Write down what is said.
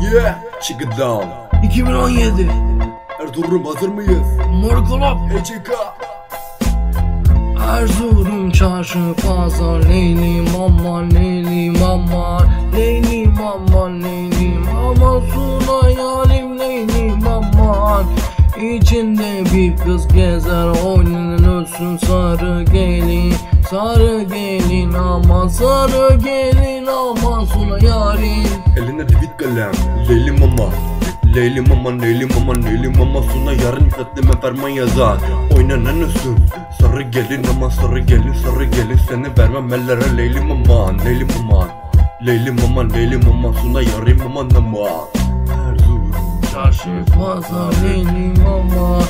Yeah, check it down. 2017 Ertuğrul hazır mıyız? Morgolop HK Erzurum çarşı pazar. Leyli mama leyli mama Leyli mama leyli İçinde bir kız gezer Oynanın ölsün sarı gelin Sarı gelin aman sarı gelin aman Suna yarim Eline divit kalem Leyli mama. Leyli mama, Leyli mama, Leyli mama Suna yarın katlıme ferman yazar. Oynanan üstün Sarı gelin ama sarı gelin sarı gelin Seni vermem ellere Leyli mama, Leyli mama. Leyli mama, Leyli mama Suna yarın mama nama Erzurum Çarşı pazar Leyli mama Leyli mama